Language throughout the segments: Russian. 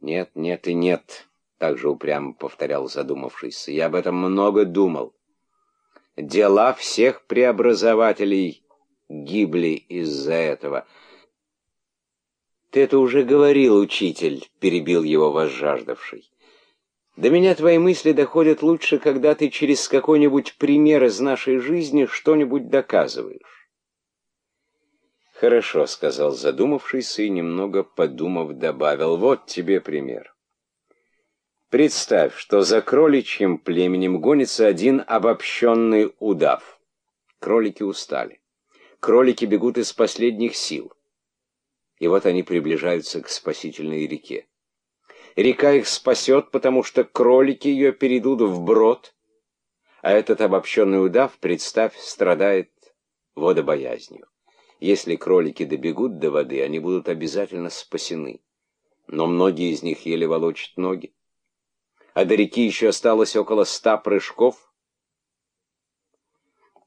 Нет, нет и нет, также упрямо повторял задумавшийся. Я об этом много думал. Дела всех преобразователей гибли из-за этого. «Ты это уже говорил, учитель», — перебил его возжаждавший. «До меня твои мысли доходят лучше, когда ты через какой-нибудь пример из нашей жизни что-нибудь доказываешь». «Хорошо», — сказал задумавшийся и, немного подумав, добавил. «Вот тебе пример. Представь, что за кроличьим племенем гонится один обобщенный удав. Кролики устали. Кролики бегут из последних сил. И вот они приближаются к спасительной реке. Река их спасет, потому что кролики ее перейдут вброд, а этот обобщенный удав, представь, страдает водобоязнью. Если кролики добегут до воды, они будут обязательно спасены. Но многие из них еле волочат ноги а до реки еще осталось около ста прыжков.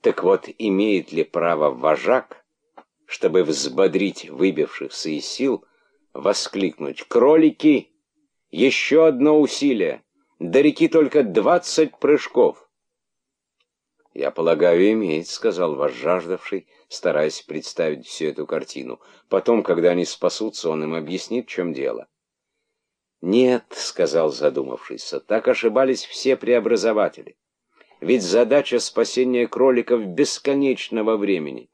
Так вот, имеет ли право вожак, чтобы взбодрить выбившихся из сил, воскликнуть «Кролики! Еще одно усилие! До реки только двадцать прыжков!» «Я полагаю, имеет», — сказал возжаждавший, стараясь представить всю эту картину. Потом, когда они спасутся, он им объяснит, в чем дело. «Нет», — сказал задумавшийся, — «так ошибались все преобразователи. Ведь задача спасения кроликов бесконечного времени.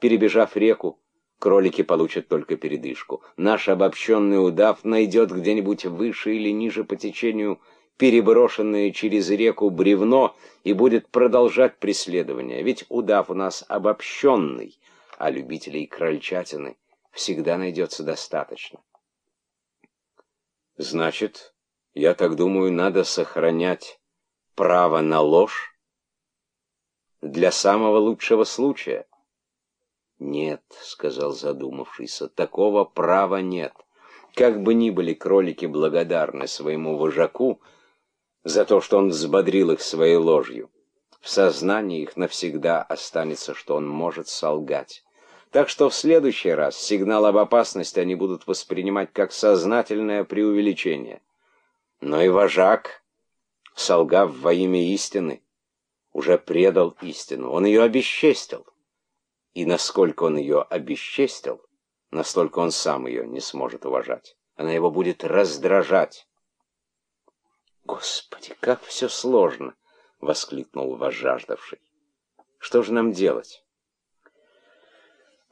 Перебежав реку, кролики получат только передышку. Наш обобщенный удав найдет где-нибудь выше или ниже по течению переброшенное через реку бревно и будет продолжать преследование. Ведь удав у нас обобщенный, а любителей крольчатины всегда найдется достаточно. Значит, я так думаю, надо сохранять право на ложь для самого лучшего случая. Нет, сказал задумавшийся, такого права нет. Как бы ни были кролики благодарны своему вожаку за то, что он взбодрил их своей ложью, в сознании их навсегда останется, что он может солгать. Так что в следующий раз сигнал об опасности они будут воспринимать как сознательное преувеличение. Но и вожак, солгав во имя истины, уже предал истину. Он ее обесчестил. И насколько он ее обесчестил, настолько он сам ее не сможет уважать. Она его будет раздражать. «Господи, как все сложно!» — воскликнул возжаждавший. «Что же нам делать?»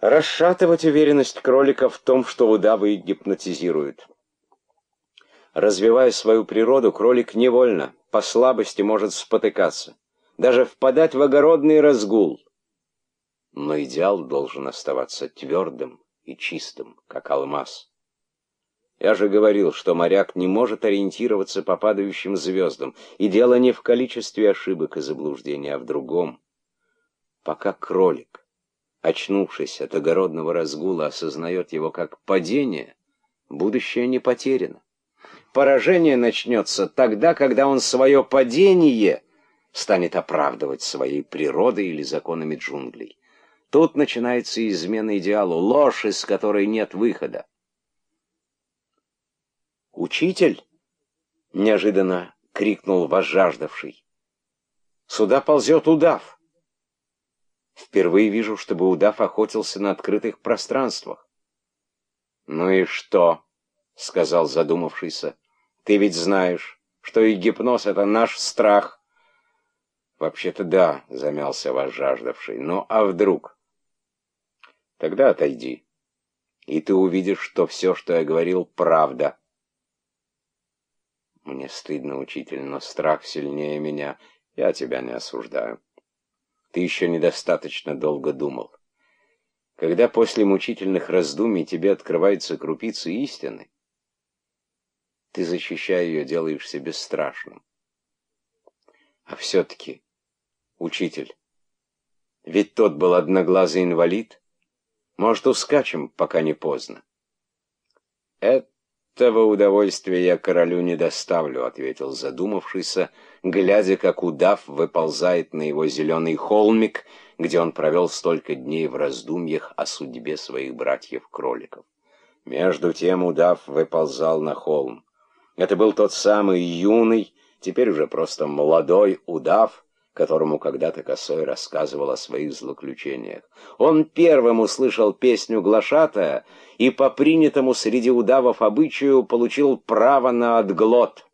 Расшатывать уверенность кролика в том, что удавы гипнотизируют. Развивая свою природу, кролик невольно, по слабости может спотыкаться, даже впадать в огородный разгул. Но идеал должен оставаться твердым и чистым, как алмаз. Я же говорил, что моряк не может ориентироваться по падающим звездам, и дело не в количестве ошибок и заблуждений, а в другом. Пока кролик очнувшись от огородного разгула, осознает его как падение, будущее не потеряно. Поражение начнется тогда, когда он свое падение станет оправдывать своей природой или законами джунглей. Тут начинается измена идеалу, ложь, из которой нет выхода. «Учитель!» — неожиданно крикнул возжаждавший. «Сюда ползет удав!» Впервые вижу, чтобы удав охотился на открытых пространствах. «Ну и что?» — сказал задумавшийся. «Ты ведь знаешь, что и гипноз — это наш страх». «Вообще-то да», — замялся ваш жаждавший. «Ну а вдруг?» «Тогда отойди, и ты увидишь, что все, что я говорил, правда». «Мне стыдно, учитель, но страх сильнее меня. Я тебя не осуждаю». Ты еще недостаточно долго думал. Когда после мучительных раздумий тебе открываются крупицы истины, ты, защищая ее, делаешься бесстрашным. А все-таки, учитель, ведь тот был одноглазый инвалид. Может, ускачем, пока не поздно. Это «Этого удовольствия я королю не доставлю», — ответил задумавшийся, глядя, как удав выползает на его зеленый холмик, где он провел столько дней в раздумьях о судьбе своих братьев-кроликов. Между тем удав выползал на холм. Это был тот самый юный, теперь уже просто молодой удав, которому когда-то Косой рассказывал о своих злоключениях. Он первым услышал песню глашатая и по принятому среди удавов обычаю получил право на отглот.